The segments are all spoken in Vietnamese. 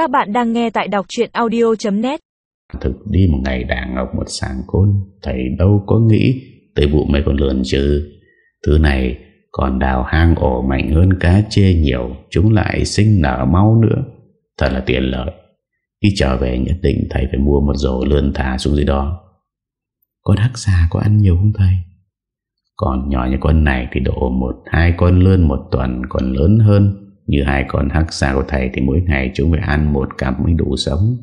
Các bạn đang nghe tại đọc chuyện audio.net Thực đi một ngày đảng ngọc một sáng côn Thầy đâu có nghĩ Tới vụ mấy con lươn chứ? Thứ này còn đào hang ổ mạnh hơn cá chê nhiều, Chúng lại sinh nở mau nữa. Thật là tiện lợi. Khi trở về nhất định thầy phải mua một rổ lươn thả xuống dưới đó. Con đắc xa có ăn nhiều không thầy? Còn nhỏ như con này thì độ một, hai con lươn một tuần còn lớn hơn. Như hai con hắc xa của thầy thì mỗi ngày chúng phải ăn một cặp mới đủ sống.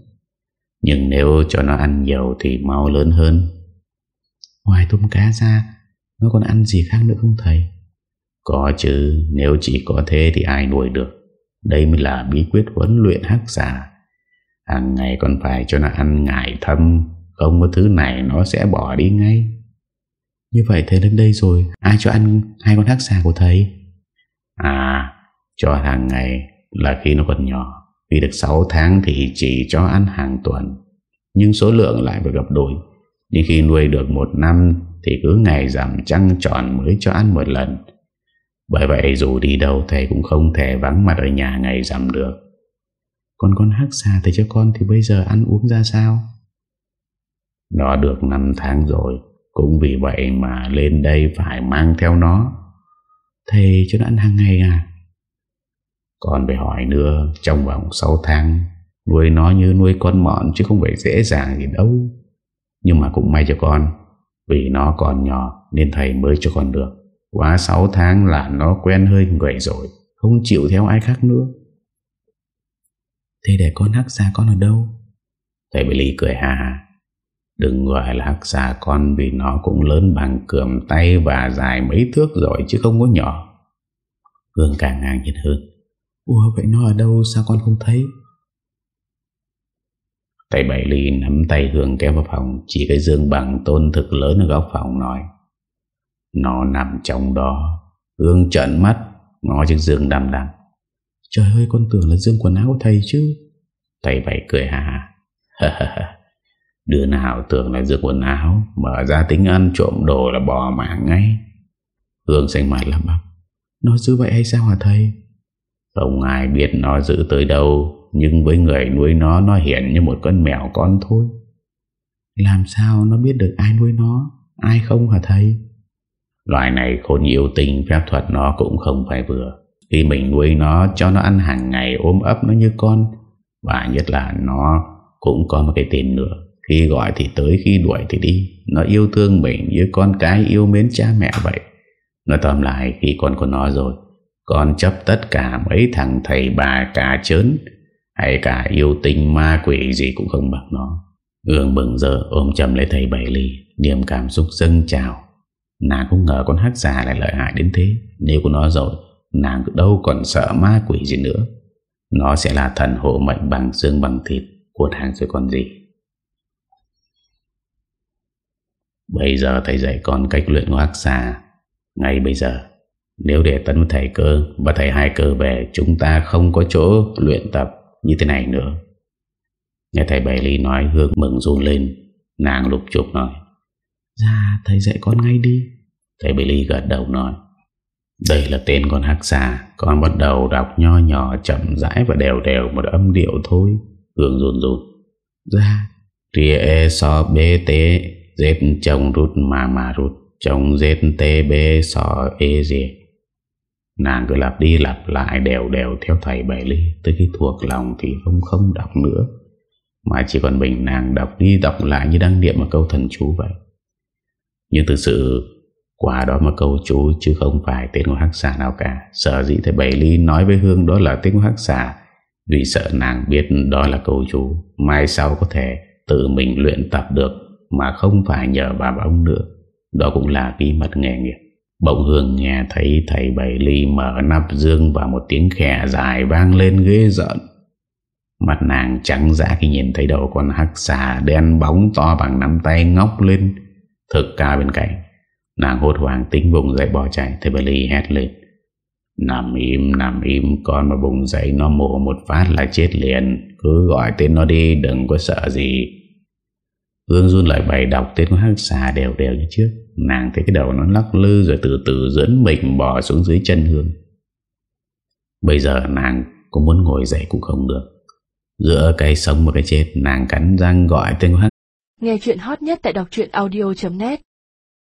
Nhưng nếu cho nó ăn nhiều thì mau lớn hơn. Ngoài tôm cá ra, Nó còn ăn gì khác nữa không thầy? Có chứ, Nếu chỉ có thế thì ai nuôi được? Đây mới là bí quyết huấn luyện hắc xà. Hàng ngày còn phải cho nó ăn ngải thâm, Không có thứ này nó sẽ bỏ đi ngay. Như vậy thầy đến đây rồi, Ai cho ăn hai con hắc xà của thầy? À cho hàng ngày là khi nó còn nhỏ. Khi được 6 tháng thì chỉ cho ăn hàng tuần. Nhưng số lượng lại phải gặp đổi Nhưng khi nuôi được một năm Thì cứ ngày giảm trăng tròn mới cho ăn một lần. Bởi vậy dù đi đâu, thầy cũng không thể vắng mặt ở nhà ngày giảm được. Còn con hắc xà thầy cho con thì bây giờ ăn uống ra sao? Nó được 5 tháng rồi. Cũng vì vậy mà lên đây phải mang theo nó. Thầy cho nó ăn hàng ngày à? Còn phải hỏi nữa, Trong vòng 6 tháng, Nuôi nó như nuôi con mọn Chứ không phải dễ dàng gì đâu. Nhưng mà cũng may cho con, Vì nó còn nhỏ Nên thầy mới cho con được. Quá 6 tháng là nó quen hơi người rồi, Không chịu theo ai khác nữa. Thế để con hắc xa con ở đâu? Thầy Billy cười hà hà Đừng gọi là hắc xa con vì nó cũng lớn bằng cường tay và dài mấy thước rồi chứ không có nhỏ. Hương càng ngang nhiên hơn. Ủa vậy nó ở đâu sao con không thấy? Thầy Bảy Ly nắm tay Hương kéo vào phòng chỉ cái dương bằng tôn thực lớn ở góc phòng nói. Nó nằm trong đó. Hương trợn mắt ngó chiếc dương đầm đầm. Trời ơi con tưởng là dương quần áo của thầy chứ. Thầy Bảy cười hà hà. Đứa nào tưởng là rửa quần áo Mở ra tính ăn trộm đồ là bỏ mạng ngay Hương xanh mặt lắm bắp Nó giữ vậy hay sao hả thầy không ai biết nó giữ tới đâu, Nhưng với người nuôi nó Nó hiện như một con mèo con thôi. Làm sao nó biết được ai nuôi nó? Ai không hả thầy? Loài này khôn yêu tình Phép thuật nó cũng không phải vừa. Khi mình nuôi nó, cho nó ăn hàng ngày, Ôm ấp nó như con. Và nhất là nó cũng có một cái tên nữa. Khi gọi thì tới, Khi đuổi thì đi. Nó yêu thương mình như con cái yêu mến cha mẹ vậy. Nó tóm lại, khi con của nó rồi con chấp tất cả mấy thằng thầy bà cả chớn Hay cả yêu tình ma quỷ gì cũng không bằng nó. Ương bừng giờ ôm chầm lấy thầy Bảy Ly, Niềm cảm xúc dâng trào. Nàng không ngờ con hắc giả lại lợi hại đến thế. Nếu của nó rồi, Nàng đâu còn sợ ma quỷ gì nữa. Nó sẽ là thần hộ mệnh bằng xương bằng thịt Của nàng rồi còn gì. Bây giờ thầy dạy con cách luyện hoác xà Ngay bây giờ nếu để tấn thầy cơ Và thầy hai cơ về Chúng ta không có chỗ luyện tập như thế này nữa. Nghe thầy Bảy Ly nói Hương mừng run lên Nàng lục chụp nói. Dạ thầy dạy con ngay đi. Thầy Bảy Ly gật đầu nói. Đây là tên con hắc xà Con bắt đầu đọc nho nhỏ chậm rãi và đều đều một âm điệu thôi. Hương run run. Dạ. Ria e so bê tế Z chồng rút mà mà rút. Chồng ZTB sọ ê dê Nàng cứ lặp đi lặp lại, đều đều theo thầy Bảy Ly Tới khi thuộc lòng thì không không đọc nữa. Mà chỉ còn mình nàng đọc đi đọc lại như đang niệm một câu thần chú vậy. Nhưng thực sự, quả đó mà câu chú chứ không phải tên của hắc xà nào cả. Sợ dĩ thầy Bảy Ly nói với Hương đó là tên của hắc xà, Vì sợ nàng biết đó là câu chú. Mai sau có thể tự mình luyện tập được, mà không phải nhờ bà ông nữa. Đó cũng là bí mật nghề nghiệp. Bỗng Hương nghe thấy thầy Bảy Ly mở nắp dương và một tiếng khẽ dài vang lên ghê giận. Mặt nàng trắng dã khi nhìn thấy đầu con hắc xà đen bóng to bằng nắm tay ngóc lên, thực ca bên cạnh. Nàng hốt hoảng tính vùng dậy bỏ chạy, Thầy Bảy Ly hét lên Nằm im nằm im, Con mà vùng dậy nó mổ một phát là chết liền Cứ gọi tên nó đi, Đừng có sợ gì Hương run lại bày đọc tên của hắc xà đều đều như trước. Nàng thấy cái đầu nó lắc lư Rồi từ từ dẫn mình bỏ xuống dưới chân Hương. Bây giờ nàng cũng muốn ngồi dậy cũng không được. Giữa cái sống và cái chết, Nàng cắn răng gọi tên Hắc. Nghe chuyện hot nhất tại đọc audio.net